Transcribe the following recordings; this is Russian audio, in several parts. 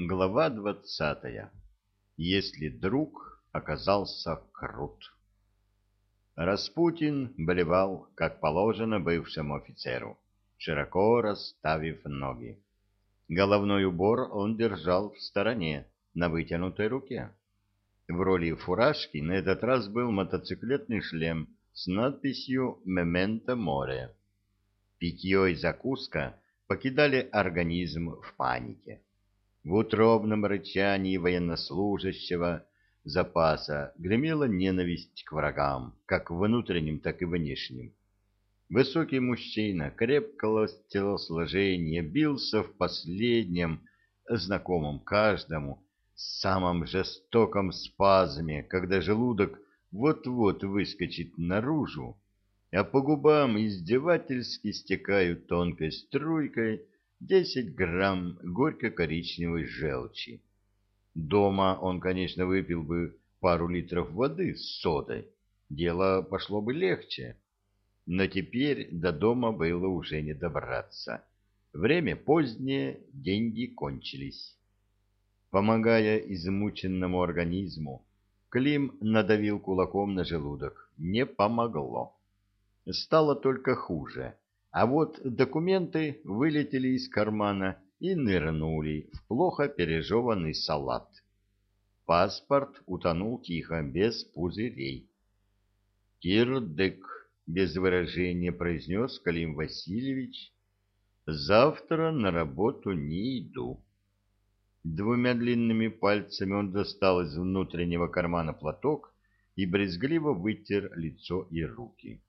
Глава двадцатая. Если друг оказался крут. Распутин болевал, как положено бывшему офицеру, широко расставив ноги. Головной убор он держал в стороне, на вытянутой руке. В роли фуражки на этот раз был мотоциклетный шлем с надписью «Мементо море». Питье и закуска покидали организм в панике. В утробном рычании военнослужащего запаса гремела ненависть к врагам, как внутренним, так и внешним. Высокий мужчина крепкого телосложения бился в последнем, знакомом каждому, самом жестоком спазме, когда желудок вот-вот выскочит наружу, а по губам издевательски стекают тонкой струйкой десять грамм горько-коричневой желчи. Дома он, конечно, выпил бы пару литров воды с содой, дело пошло бы легче. Но теперь до дома было уже не добраться. Время позднее, деньги кончились. Помогая измученному организму, Клим надавил кулаком на желудок. Не помогло. Стало только хуже. А вот документы вылетели из кармана и нырнули в плохо пережеванный салат. Паспорт утонул тихо, без пузырей. «Кирдык», — без выражения произнес Клим Васильевич, — «завтра на работу не иду». Двумя длинными пальцами он достал из внутреннего кармана платок и брезгливо вытер лицо и руки.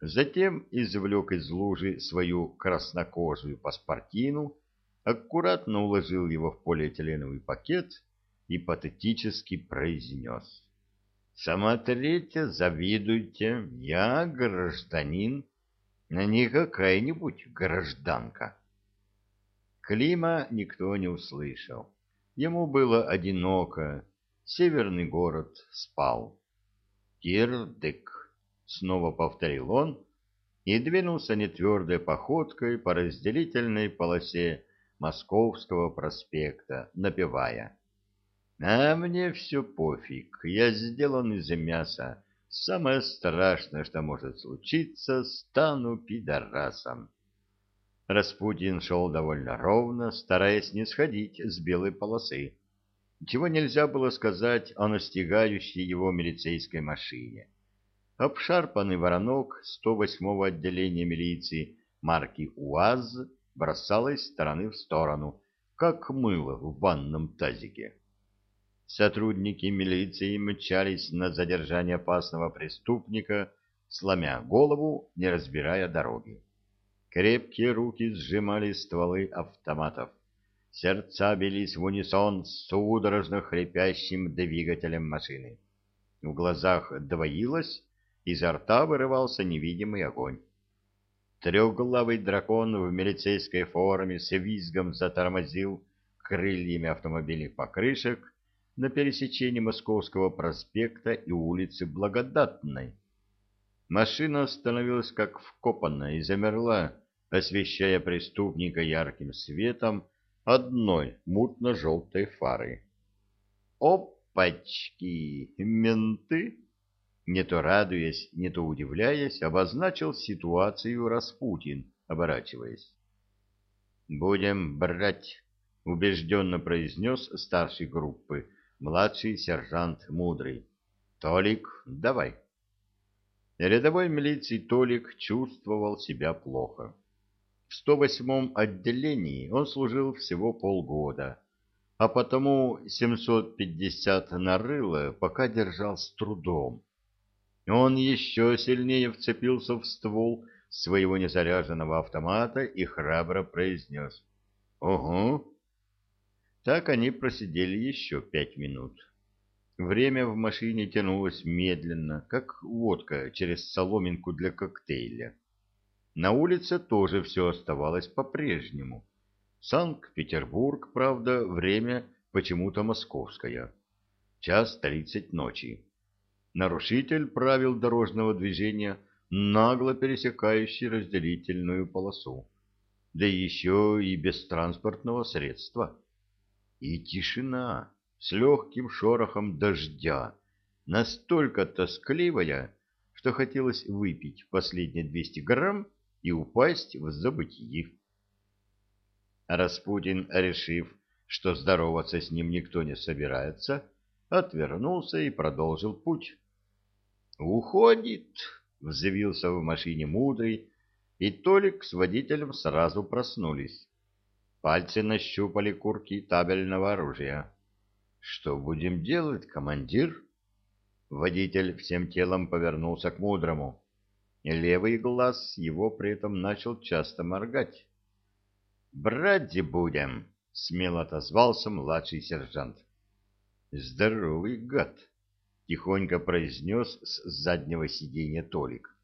Затем извлек из лужи свою краснокожую паспортину, аккуратно уложил его в полиэтиленовый пакет и патетически произнес. «Смотрите, завидуйте, я гражданин, а не какая-нибудь гражданка». Клима никто не услышал. Ему было одиноко. Северный город спал. «Кирдык», — снова повторил он, и двинулся нетвердой походкой по разделительной полосе Московского проспекта, напевая. «А мне все пофиг, я сделан из мяса. Самое страшное, что может случиться, стану пидорасом». Распутин шел довольно ровно, стараясь не сходить с белой полосы, чего нельзя было сказать о настигающей его милицейской машине. Обшарпанный воронок 108-го отделения милиции марки УАЗ бросал из стороны в сторону, как мыло в ванном тазике. Сотрудники милиции мчались на задержание опасного преступника, сломя голову, не разбирая дороги. Крепкие руки сжимали стволы автоматов. Сердца бились в унисон с судорожно хрипящим двигателем машины. В глазах двоилось, изо рта вырывался невидимый огонь. Трехглавый дракон в милицейской форме с визгом затормозил крыльями автомобильных покрышек на пересечении Московского проспекта и улицы Благодатной. Машина остановилась как вкопанная и замерла, освещая преступника ярким светом одной мутно-желтой фары. «Опачки! Менты!» Не то радуясь, не то удивляясь, обозначил ситуацию Распутин, оборачиваясь. «Будем брать», — убежденно произнес старший группы, младший сержант Мудрый. «Толик, давай». Рядовой милиции Толик чувствовал себя плохо. В 108-м отделении он служил всего полгода, а потому 750 нарыло пока держал с трудом. Он еще сильнее вцепился в ствол своего незаряженного автомата и храбро произнес «Ого!». Так они просидели еще пять минут. Время в машине тянулось медленно, как водка через соломинку для коктейля. На улице тоже все оставалось по-прежнему. Санкт-Петербург, правда, время почему-то московское. Час тридцать ночи. Нарушитель правил дорожного движения, нагло пересекающий разделительную полосу. Да еще и без транспортного средства. И тишина с легким шорохом дождя, настолько тоскливая, что хотелось выпить последние 200 грамм и упасть в забытие. Распутин, решив, что здороваться с ним никто не собирается, отвернулся и продолжил путь. «Уходит!» — взвился в машине мудрый, и Толик с водителем сразу проснулись. Пальцы нащупали курки табельного оружия. «Что будем делать, командир?» Водитель всем телом повернулся к мудрому. Левый глаз его при этом начал часто моргать. «Брать будем!» — смело отозвался младший сержант. «Здоровый гад!» — тихонько произнес с заднего сиденья Толик.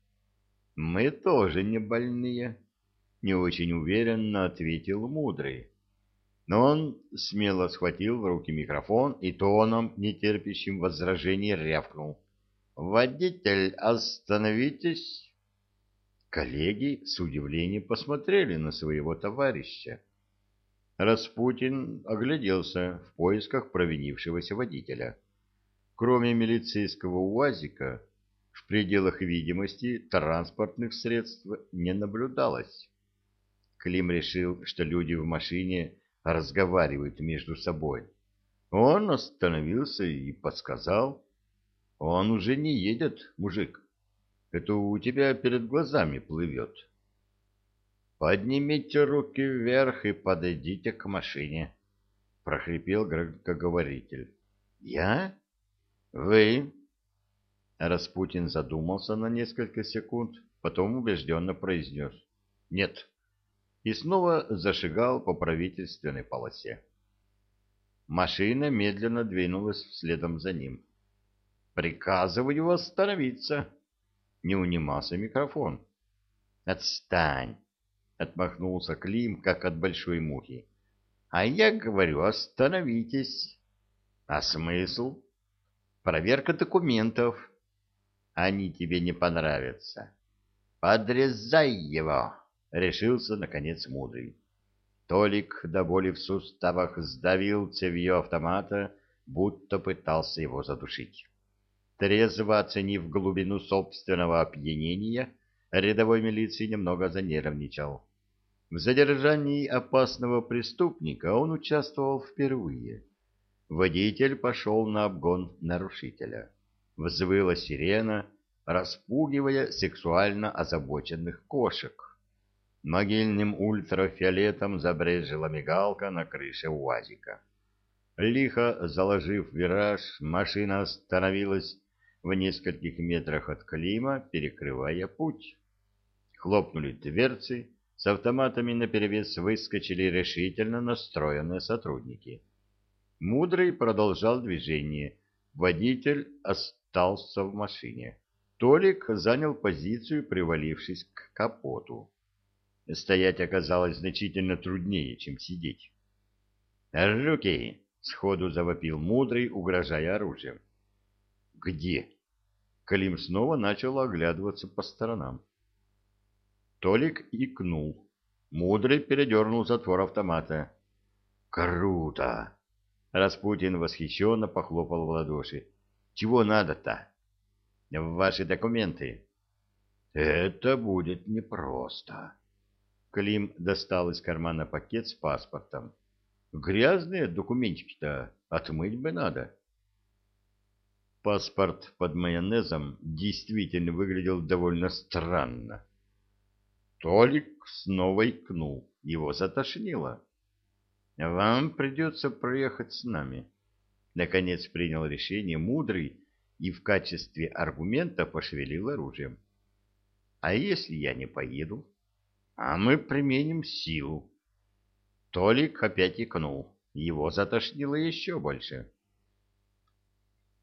«Мы тоже не больные», — не очень уверенно ответил Мудрый. Но он смело схватил в руки микрофон и тоном, нетерпящим возражений, рявкнул. «Водитель, остановитесь!» Коллеги с удивлением посмотрели на своего товарища. Распутин огляделся в поисках провинившегося водителя. Кроме милицейского УАЗика, в пределах видимости транспортных средств не наблюдалось. Клим решил, что люди в машине разговаривают между собой. Он остановился и подсказал. «Он уже не едет, мужик. Это у тебя перед глазами плывет». «Поднимите руки вверх и подойдите к машине», — прохрипел громкоговоритель. «Я? Вы?» Распутин задумался на несколько секунд, потом убежденно произнес «Нет» и снова зашагал по правительственной полосе. Машина медленно двинулась следом за ним. «Приказываю остановиться!» Не унимался микрофон. «Отстань!» — отмахнулся Клим, как от большой мухи. «А я говорю, остановитесь!» «А смысл?» «Проверка документов!» они тебе не понравятся. Подрезай его, решился наконец мудрый. Толик до боли в суставах сдавил цевьё автомата, будто пытался его задушить. Трезво оценив глубину собственного опьянения, рядовой милиции немного занервничал. В задержании опасного преступника он участвовал впервые. Водитель пошел на обгон нарушителя взвыла сирена, распугивая сексуально озабоченных кошек. Могильным ультрафиолетом забрежила мигалка на крыше УАЗика. Лихо заложив вираж, машина остановилась в нескольких метрах от Клима, перекрывая путь. Хлопнули дверцы, с автоматами наперевес выскочили решительно настроенные сотрудники. Мудрый продолжал движение. Водитель остался в машине. Толик занял позицию, привалившись к капоту. Стоять оказалось значительно труднее, чем сидеть. «Руки!» — сходу завопил мудрый, угрожая оружием. «Где?» Клим снова начал оглядываться по сторонам. Толик икнул. Мудрый передернул затвор автомата. «Круто!» Распутин восхищенно похлопал в ладоши. Чего надо-то? Ваши документы. Это будет непросто. Клим достал из кармана пакет с паспортом. Грязные документики-то отмыть бы надо. Паспорт под майонезом действительно выглядел довольно странно. Толик снова икнул, его затошнило. «Вам придется проехать с нами», Наконец принял решение мудрый и в качестве аргумента пошевелил оружием. А если я не поеду? А мы применим силу. Толик опять икнул. Его затошнило еще больше.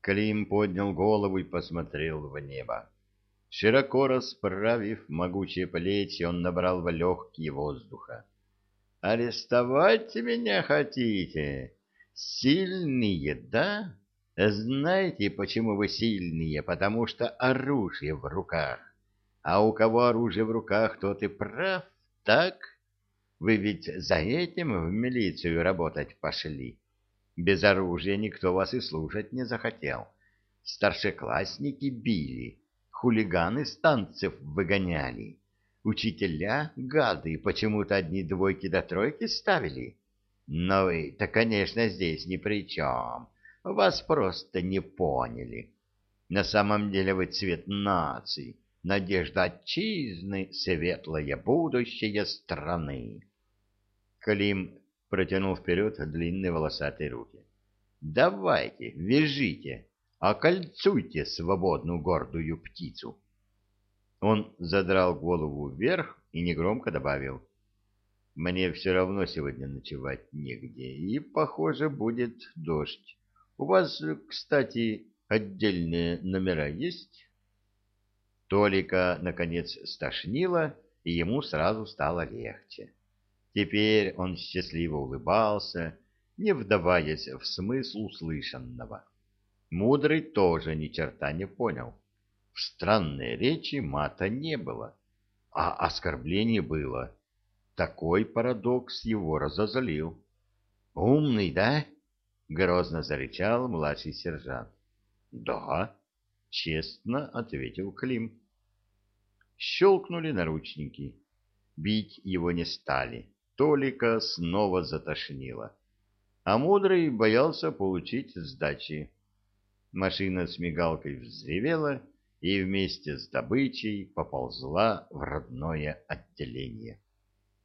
Клим поднял голову и посмотрел в небо. Широко расправив могучие плечи, он набрал в легкие воздуха. «Арестовать меня хотите? Сильные, да? Знаете, почему вы сильные? Потому что оружие в руках. А у кого оружие в руках, тот и прав, так? Вы ведь за этим в милицию работать пошли. Без оружия никто вас и слушать не захотел. Старшеклассники били, хулиганы с танцев выгоняли. Учителя, гады, почему-то одни двойки до тройки ставили. Но вы-то, конечно, здесь ни при чем. Вас просто не поняли. На самом деле вы цвет нации, надежда отчизны, светлое будущее страны. Клим протянул вперед длинные волосатые руки. «Давайте, вяжите, окольцуйте свободную гордую птицу». Он задрал голову вверх и негромко добавил. «Мне все равно сегодня ночевать негде, и, похоже, будет дождь. У вас, кстати, отдельные номера есть?» Толика, наконец, стошнило, и ему сразу стало легче. Теперь он счастливо улыбался, не вдаваясь в смысл услышанного. Мудрый тоже ни черта не понял. В странной речи мата не было, а оскорбление было. Такой парадокс его разозлил. «Умный, да?» — грозно зарычал младший сержант. «Да», — честно ответил Клим. Щелкнули наручники. Бить его не стали. Толика снова затошнило. А мудрый боялся получить сдачи. Машина с мигалкой взревела и вместе с добычей поползла в родное отделение.